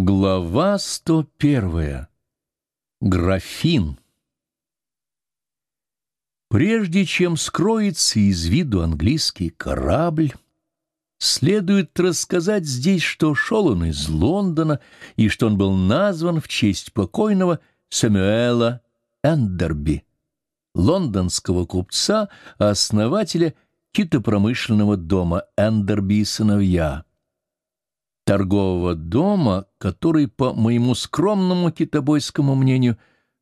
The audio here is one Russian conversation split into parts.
Глава 101. Графин. Прежде чем скроется из виду английский корабль, следует рассказать здесь, что шел он из Лондона и что он был назван в честь покойного Сэмюэла Эндерби, лондонского купца, основателя китопромышленного дома Эндерби и сыновья торгового дома, который, по моему скромному китобойскому мнению,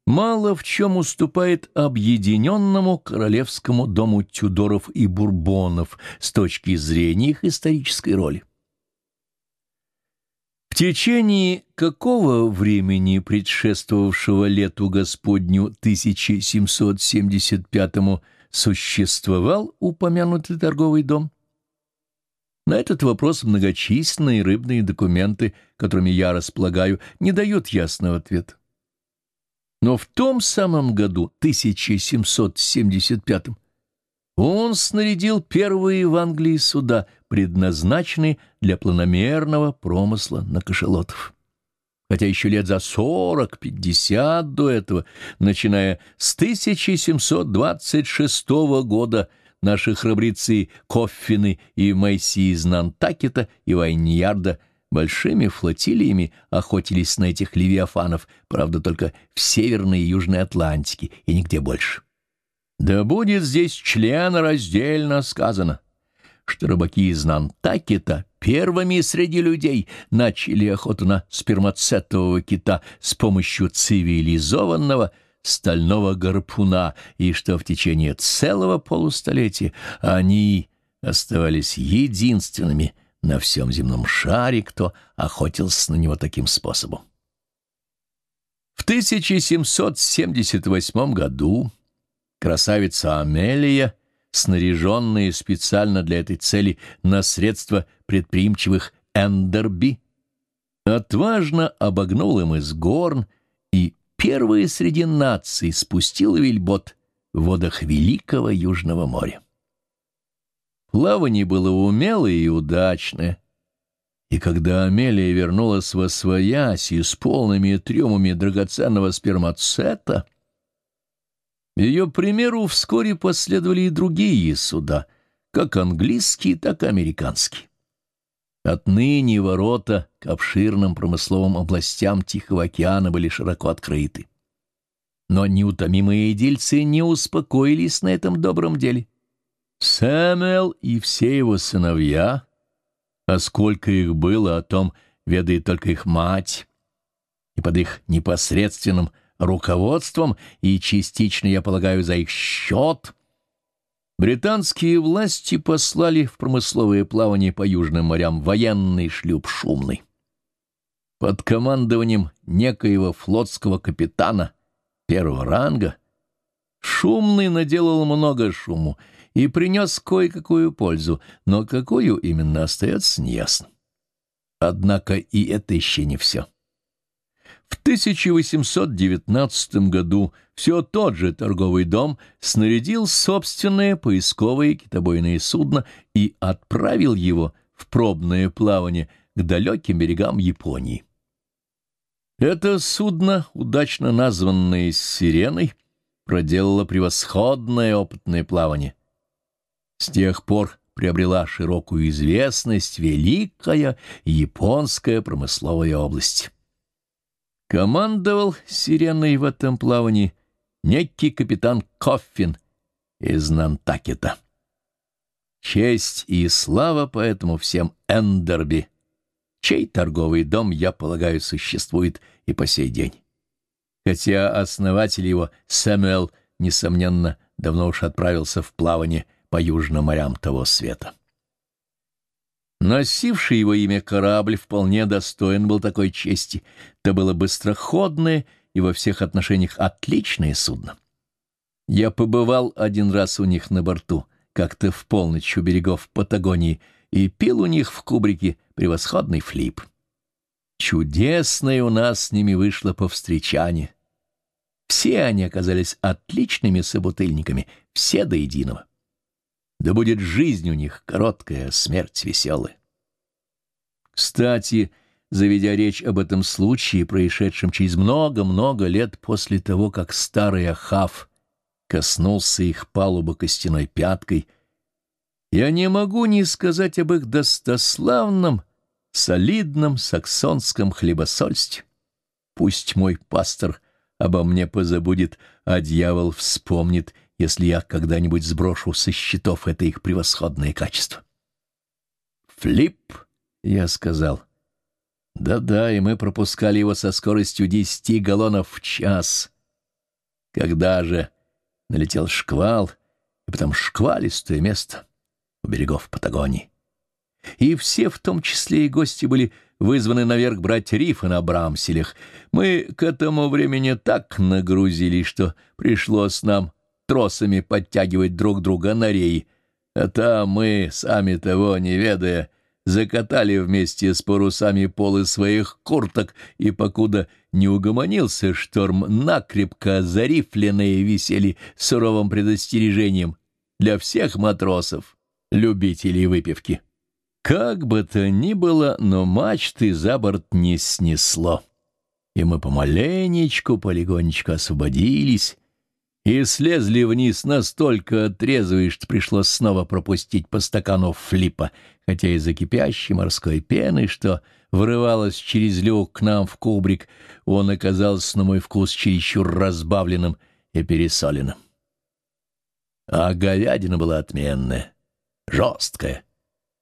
мало в чем уступает объединенному королевскому дому Тюдоров и Бурбонов с точки зрения их исторической роли. В течение какого времени, предшествовавшего лету Господню 1775 существовал упомянутый торговый дом? На этот вопрос многочисленные рыбные документы, которыми я располагаю, не дают ясного ответа. Но в том самом году, 1775 он снарядил первые в Англии суда, предназначенные для планомерного промысла на кошелотов. Хотя еще лет за сорок-пятьдесят до этого, начиная с 1726 года, наши храбрецы Коффины и Мэйси из Нантакета и Вайньярда большими флотилиями охотились на этих левиафанов, правда, только в Северной и Южной Атлантике и нигде больше. Да будет здесь член раздельно сказано, что рыбаки из Нантакета первыми среди людей начали охоту на спермацетового кита с помощью цивилизованного – стального гарпуна, и что в течение целого полустолетия они оставались единственными на всем земном шаре, кто охотился на него таким способом. В 1778 году красавица Амелия, снаряженная специально для этой цели на средства предприимчивых Эндерби, отважно обогнула мыс Горн и первая среди наций спустила вельбот в водах Великого Южного моря. Плавание было умелое и удачное, и когда Амелия вернулась во свояси с полными трюмами драгоценного спермацета, ее примеру вскоре последовали и другие суда, как английские, так и американские. Отныне ворота к обширным промысловым областям Тихого океана были широко открыты. Но неутомимые дельцы не успокоились на этом добром деле. Сэмюэл и все его сыновья, а сколько их было, о том ведает только их мать, и под их непосредственным руководством, и частично, я полагаю, за их счет — Британские власти послали в промысловое плавание по южным морям военный шлюп «Шумный». Под командованием некоего флотского капитана первого ранга «Шумный» наделал много шуму и принес кое-какую пользу, но какую именно остается неясно. Однако и это еще не все. В 1819 году все тот же торговый дом снарядил собственное поисковое китобойное судно и отправил его в пробное плавание к далеким берегам Японии. Это судно, удачно названное «Сиреной», проделало превосходное опытное плавание. С тех пор приобрела широкую известность великая японская промысловая область. Командовал сиреной в этом плавании некий капитан Коффин из Нантакета. Честь и слава поэтому всем Эндерби, чей торговый дом, я полагаю, существует и по сей день. Хотя основатель его, Сэмюэл, несомненно, давно уж отправился в плавание по южным морям того света. Носивший его имя корабль вполне достоин был такой чести. Это было быстроходное и во всех отношениях отличное судно. Я побывал один раз у них на борту, как-то в полночь у берегов Патагонии, и пил у них в кубрике превосходный флип. Чудесное у нас с ними вышло повстречание. Все они оказались отличными собутыльниками, все до единого. Да будет жизнь у них короткая, смерть веселая. Кстати, заведя речь об этом случае, происшедшем через много-много лет после того, как старый Ахав коснулся их палубы костяной пяткой, я не могу не сказать об их достославном, солидном саксонском хлебосольстве. Пусть мой пастор обо мне позабудет, а дьявол вспомнит, если я когда-нибудь сброшу со счетов это их превосходное качество. «Флип», — я сказал. Да-да, и мы пропускали его со скоростью десяти галлонов в час. Когда же налетел шквал, и потом шквалистое место у берегов Патагонии. И все, в том числе и гости, были вызваны наверх брать рифы на Брамселях. Мы к этому времени так нагрузились, что пришлось нам тросами подтягивать друг друга на реи, а там мы, сами того не ведая, закатали вместе с парусами полы своих курток, и покуда не угомонился шторм, накрепко зарифленные висели суровым предостережением для всех матросов, любителей выпивки. Как бы то ни было, но мачты за борт не снесло, и мы помаленечку, полегонечку освободились, и слезли вниз настолько трезвые, что пришлось снова пропустить по стакану флипа, хотя из-за кипящей морской пены, что врывалась через люк к нам в кубрик, он оказался на мой вкус чересчур разбавленным и пересоленным. А говядина была отменная, жесткая,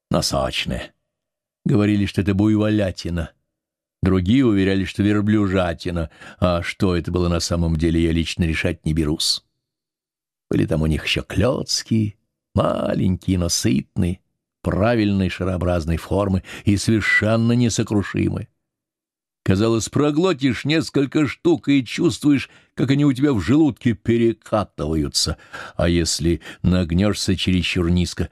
носочная. Говорили, что это буйволятина. Другие уверяли, что верблюжатина, а что это было на самом деле, я лично решать не берусь. Были там у них еще клетские, маленькие, но сытные, правильной шарообразной формы и совершенно несокрушимые. Казалось, проглотишь несколько штук и чувствуешь, как они у тебя в желудке перекатываются, а если нагнешься чересчур низко,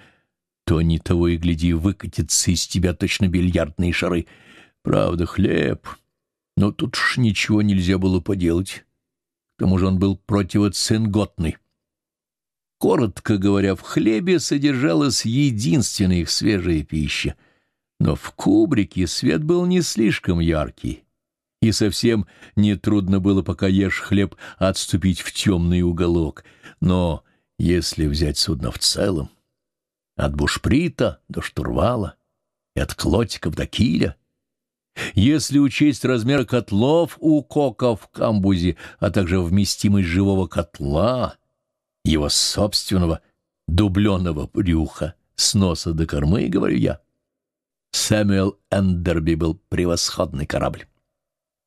то не того и гляди выкатятся из тебя точно бильярдные шары — Правда, хлеб, но тут ж ничего нельзя было поделать. К тому же он был противоцинготный. Коротко говоря, в хлебе содержалась единственная их свежая пища, но в кубрике свет был не слишком яркий, и совсем нетрудно было, пока ешь хлеб, отступить в темный уголок. Но если взять судно в целом, от бушприта до штурвала и от клотиков до киля — если учесть размер котлов у кока в камбузе, а также вместимость живого котла, его собственного дубленого брюха, с носа до кормы, говорю я, Сэмюэл Эндерби был превосходный корабль,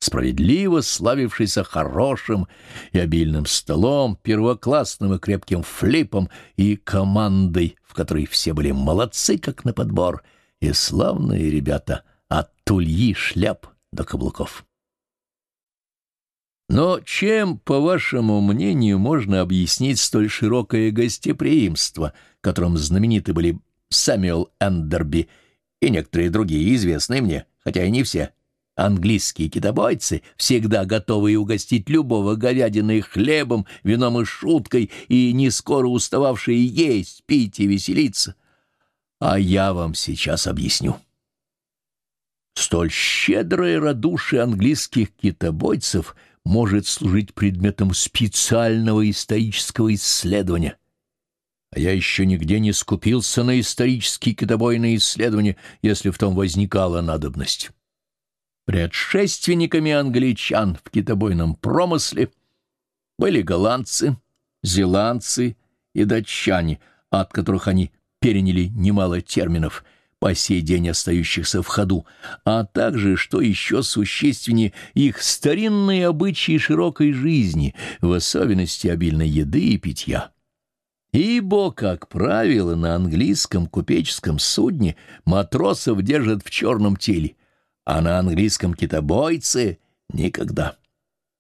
справедливо славившийся хорошим и обильным столом, первоклассным и крепким флипом и командой, в которой все были молодцы, как на подбор, и славные ребята — тульи шляп до каблуков. Но чем, по вашему мнению, можно объяснить столь широкое гостеприимство, которым знамениты были Сэмюэл Эндерби и некоторые другие известные мне, хотя и не все, английские китобойцы, всегда готовые угостить любого говядиной хлебом, вином и шуткой, и не скоро устававшие есть, пить и веселиться? А я вам сейчас объясню. Столь щедрое радушие английских китобойцев может служить предметом специального исторического исследования. А я еще нигде не скупился на исторические китобойные исследования, если в том возникала надобность. Предшественниками англичан в китобойном промысле были голландцы, зеландцы и датчане, от которых они переняли немало терминов — по сей день остающихся в ходу, а также, что еще существеннее, их старинные обычаи широкой жизни, в особенности обильной еды и питья. Ибо, как правило, на английском купеческом судне матросов держат в черном теле, а на английском китобойце — никогда.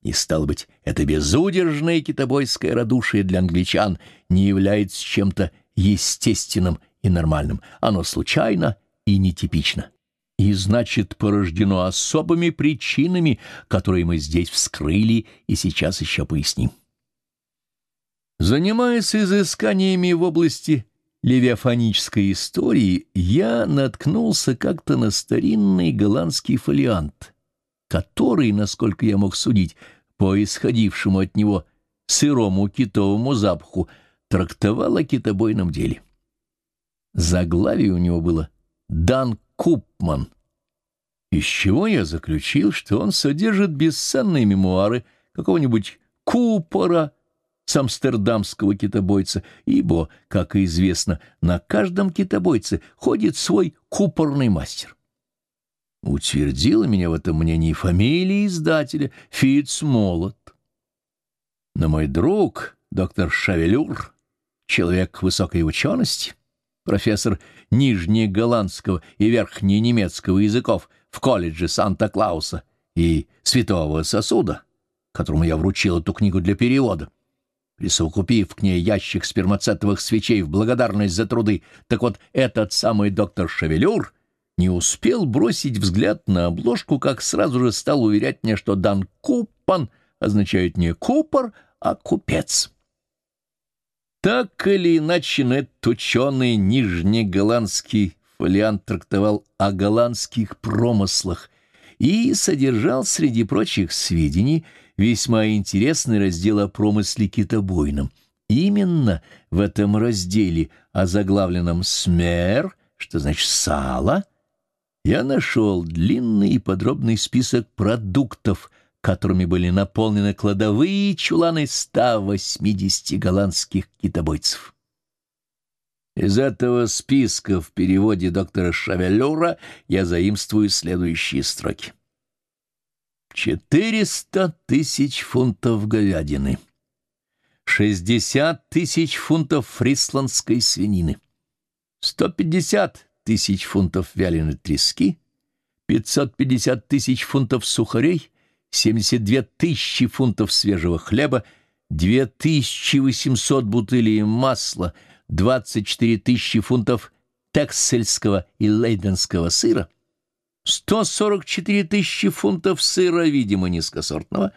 И, стало быть, это безудержное китобойское радушие для англичан не является чем-то естественным и нормальным. Оно случайно и нетипично. И, значит, порождено особыми причинами, которые мы здесь вскрыли и сейчас еще поясним. Занимаясь изысканиями в области левиафонической истории я наткнулся как-то на старинный голландский фолиант, который, насколько я мог судить, по исходившему от него сырому китовому запаху, трактовал о китобойном деле. Заглавие у него было «Дан Купман», из чего я заключил, что он содержит бесценные мемуары какого-нибудь Купора, с амстердамского китобойца, ибо, как известно, на каждом китобойце ходит свой купорный мастер. Утвердила меня в этом мнении фамилия издателя Фитц Молот. Но мой друг, доктор Шавелюр, человек высокой учености, профессор нижнеголландского и верхненемецкого языков в колледже Санта-Клауса и Святого Сосуда, которому я вручил эту книгу для перевода, присовокупив к ней ящик спермацетовых свечей в благодарность за труды. Так вот, этот самый доктор Шевелюр не успел бросить взгляд на обложку, как сразу же стал уверять мне, что Дан Купан означает не купор, а купец. Так или иначе, этот ученый нижнеголландский фолиант трактовал о голландских промыслах и содержал, среди прочих сведений, весьма интересный раздел о промысле китобойном. Именно в этом разделе, озаглавленном «Смер», что значит «сало», я нашел длинный и подробный список продуктов, которыми были наполнены кладовые чуланы 180 голландских китобойцев. Из этого списка в переводе доктора Шавелюра я заимствую следующие строки. Четыреста тысяч фунтов говядины, шестьдесят тысяч фунтов фрисландской свинины, сто пятьдесят тысяч фунтов вяленой трески, пятьсот пятьдесят тысяч фунтов сухарей, семьдесят две тысячи фунтов свежего хлеба, две тысячи восемьсот бутылей масла, двадцать четыре тысячи фунтов тексельского и лейденского сыра, 144 тысячи фунтов сыра, видимо, низкосортного,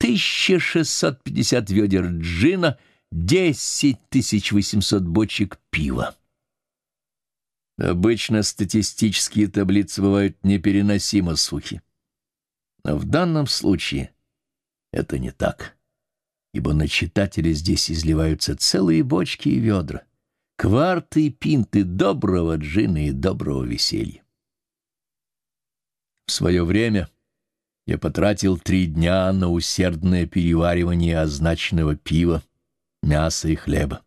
1650 ведер джина, 10 800 бочек пива. Обычно статистические таблицы бывают непереносимо сухи. Но в данном случае это не так, ибо на читателя здесь изливаются целые бочки и ведра, кварты и пинты доброго джина и доброго веселья. В свое время я потратил три дня на усердное переваривание означенного пива, мяса и хлеба.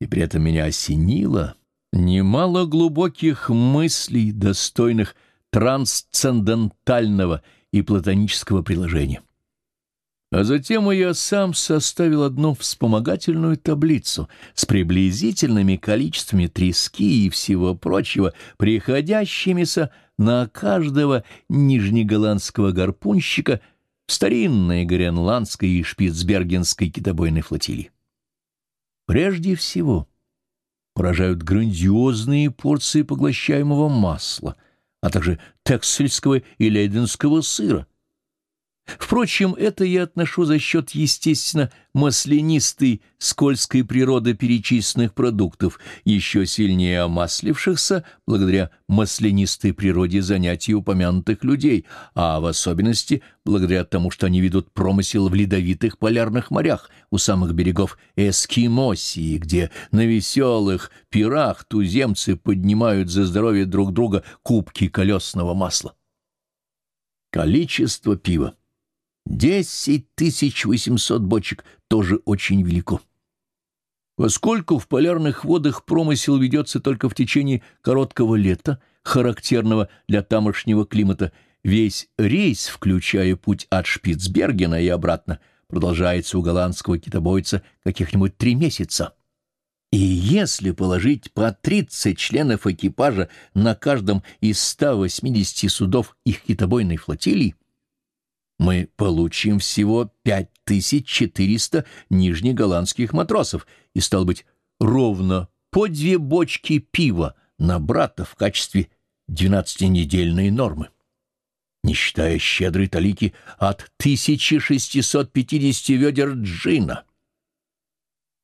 И при этом меня осенило немало глубоких мыслей, достойных трансцендентального и платонического приложения. А затем я сам составил одну вспомогательную таблицу с приблизительными количествами трески и всего прочего, приходящимися на каждого нижнеголландского гарпунщика в старинной гренландской и шпицбергенской китобойной флотилии. Прежде всего поражают грандиозные порции поглощаемого масла, а также тексельского и лейденского сыра, Впрочем, это я отношу за счет, естественно, маслянистой, скользкой природы перечисленных продуктов, еще сильнее омаслившихся благодаря маслянистой природе занятий упомянутых людей, а в особенности благодаря тому, что они ведут промысел в ледовитых полярных морях у самых берегов Эскимосии, где на веселых пирах туземцы поднимают за здоровье друг друга кубки колесного масла. Количество пива Десять тысяч восемьсот бочек тоже очень велико. Поскольку в полярных водах промысел ведется только в течение короткого лета, характерного для тамошнего климата, весь рейс, включая путь от Шпицбергена и обратно, продолжается у голландского китобойца каких-нибудь три месяца. И если положить по 30 членов экипажа на каждом из 180 судов их китобойной флотилии, мы получим всего 5400 нижнеголландских матросов и, стал быть, ровно по две бочки пива на брата в качестве двенадцатинедельной нормы, не считая щедрой талики от 1650 ведер джина.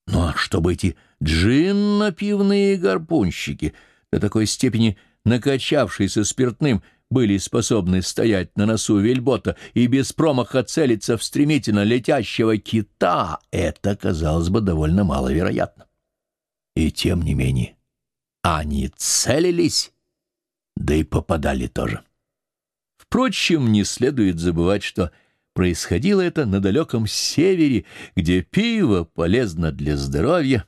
Ну а чтобы эти джинно-пивные гарпунщики до такой степени накачавшиеся спиртным были способны стоять на носу вельбота и без промаха целиться в стремительно летящего кита, это, казалось бы, довольно маловероятно. И тем не менее, они целились, да и попадали тоже. Впрочем, не следует забывать, что происходило это на далеком севере, где пиво полезно для здоровья.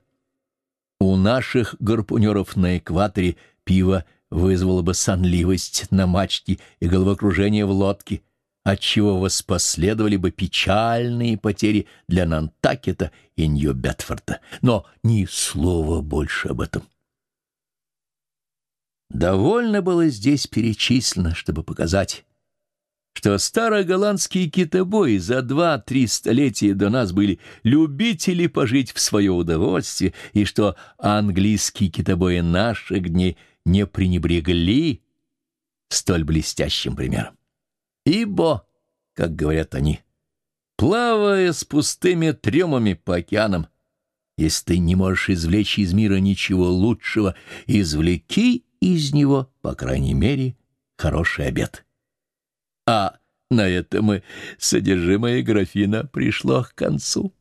У наших гарпунеров на экваторе пиво вызвало бы сонливость на мачте и головокружение в лодке, отчего воспоследовали бы печальные потери для Нантакета и Нью-Бетфорда. Но ни слова больше об этом. Довольно было здесь перечислено, чтобы показать, что староголландские китобои за два-три столетия до нас были любители пожить в свое удовольствие, и что английские китобои наших дней не пренебрегли столь блестящим примером. Ибо, как говорят они, плавая с пустыми трюмами по океанам, если ты не можешь извлечь из мира ничего лучшего, извлеки из него, по крайней мере, хороший обед. А на этом и содержимое графина пришло к концу.